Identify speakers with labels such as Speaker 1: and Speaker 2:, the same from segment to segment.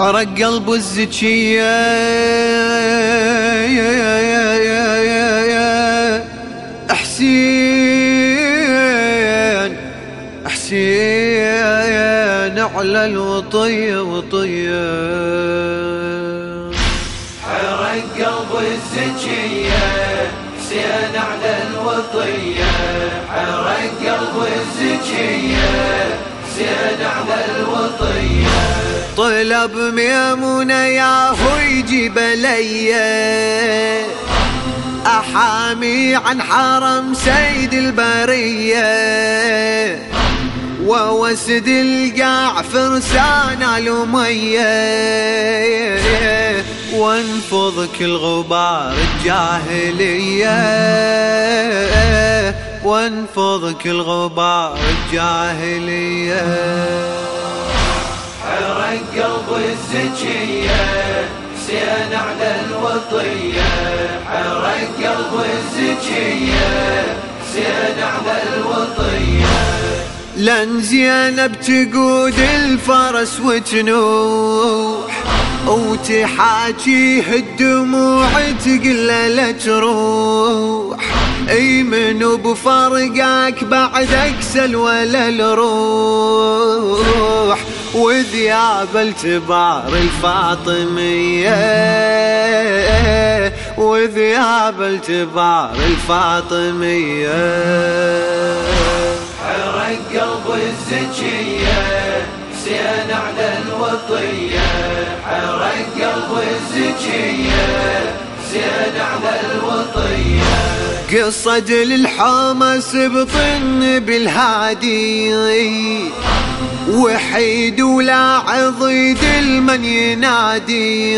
Speaker 1: عرق قلب الزكية. حسين حسين على الوطية وطية.
Speaker 2: حرق قلب الزكية حسين على الوطية. حرق قلب الزكية حسين على الوطية.
Speaker 1: طلب ميمونة يا هو يجيب لي أحامي عن حرم سيد البرية. ووسد القاع فرسان الأمية وانفض كل غبار الجاهلية. وانفض كل غبار الجاهلية.
Speaker 2: قلب الزكية حسين على الوطية. حرق قلب الزكية حسين على الوطية.
Speaker 1: لن زينب تقود الفرس وتنوح وتحاكيه الدموع تقل لا تروح. أي منو بفرقك بعد أكسل ولا الروح. وذياب التبار الفاطمية. وذياب التبار الفاطمية.
Speaker 2: حرق قلب الزكية حسين على الوطية. حرق قلب الزكية حسين على الوطية.
Speaker 1: قصد للحومة سبطن بالهادي. وحيد ولا عضيد المن ينادي.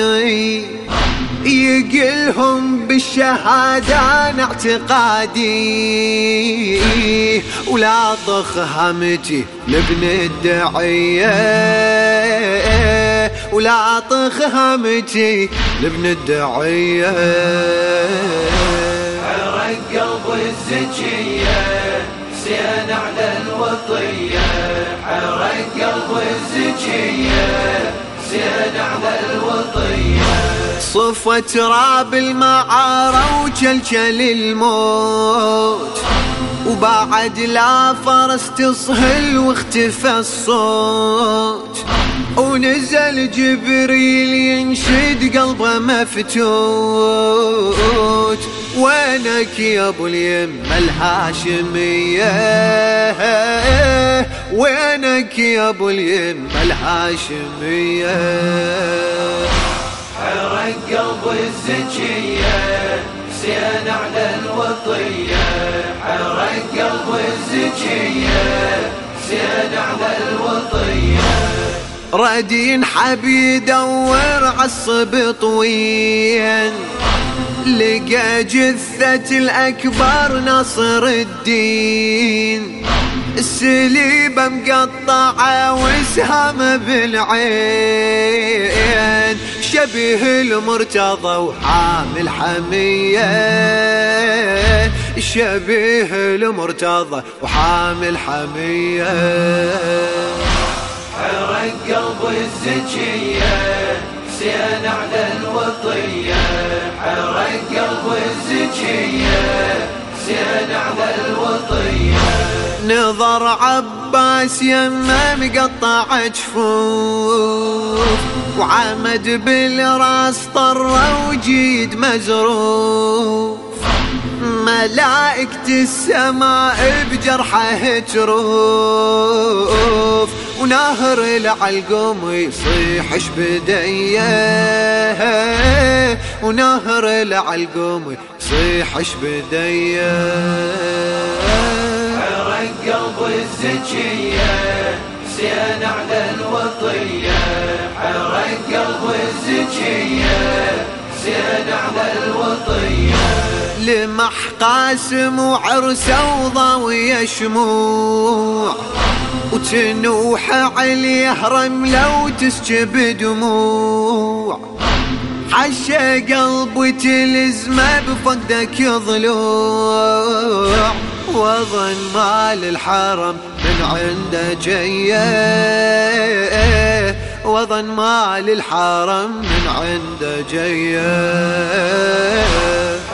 Speaker 1: يقلهم بالشهادة أنا اعتقادي. ولا طخ همتي لابن الدعية. ولا طخ همتي لابن الدعية.
Speaker 2: الزكية حسين على الوطية حرق قلب الزكية حسين على الوطية.
Speaker 1: صفة تراب المعارة وجلجل الموت. وبعد لا فرس تصهل واختفى الصوت. ونزل جبريل ينشد قلبه مفتوت. وينك يا أبو اليمه الهاشمية؟ وينك يا أبو اليمه الهاشمية؟
Speaker 2: حرق قلب الزكية حسين على الوطية. قلب الزكية حسين على الوطية.
Speaker 1: ردين حبي يدور عالصبط وين؟ لقى جثة الأكبر نصر الدين. السليبة مقطعة وسهم بالعين. شبه المرتضى وحامل حمية. شبيه المرتضى وحامل حمية.
Speaker 2: حرق قلب الزكية حسين على الوطية. حرق قلب الزكية حسين على الوطية.
Speaker 1: نظر عباس يمه مقطع جفوف وعمد بالراس طره وجيد مزروف. ملائكة السماء بجرحه تروف ونهر العلقم يصيح شبديه. ونهر العلقم يصيح شبديه.
Speaker 2: حرق قلب الزكية حسين على الوطية. حرق قلب الزكية حسين على الوطية.
Speaker 1: لمح قاسم وعرسه وضاوية شموع وتنوح عليه رملة وتسكب دموع. حشى قلبي تلزمه بفقدك ضلوع وظن مال الحرم من عنده جية. وظن مال الحرم من عنده جية.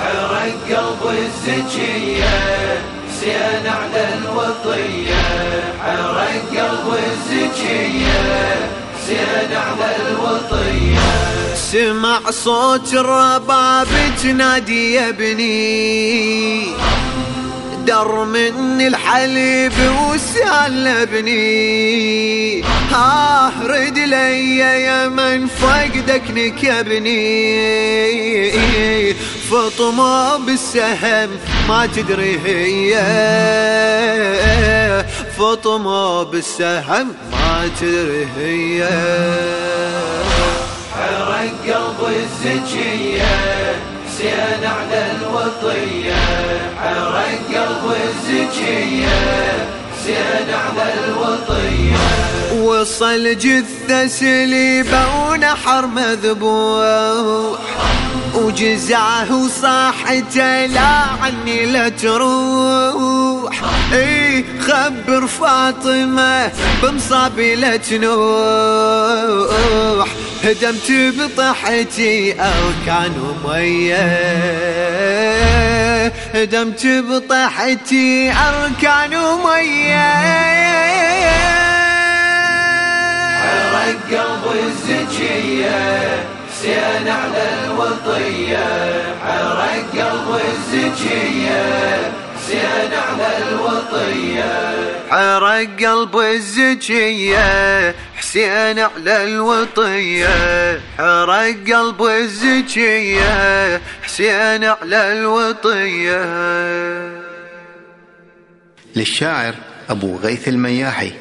Speaker 2: حرق قلب الزكية حسين على الوطية. حرق قلب الزكية حسين على الوطية.
Speaker 1: سمع صوت الرباب تنادي يا ابني. در من الحليب وسلبني ها رد لي يا من فقدك نكبني فطمة بالسهم ما تدري هي. فطمة بالسهم ما تدري هي.
Speaker 2: حرق قلب الزكية حسين على الوطية. حرق حسين على الوطية
Speaker 1: وصل جثة سليبة ونحر مذبوح. وجزعه وصاحته لا عني لا تروح. اي خبر فاطمة بمصابي لا تنوح. هدمت بطحتي أو ميه هدمت بطحتي أركان مية.
Speaker 2: حرق قلب الزكيه حسين على الوطية. حرق قلب الزكية حسين على الوطية.
Speaker 1: حرق قلب الزكية حسين على الوطية حرق قلب الزكية. حسين على الوطية.
Speaker 3: للشاعر أبو غيث المياحي.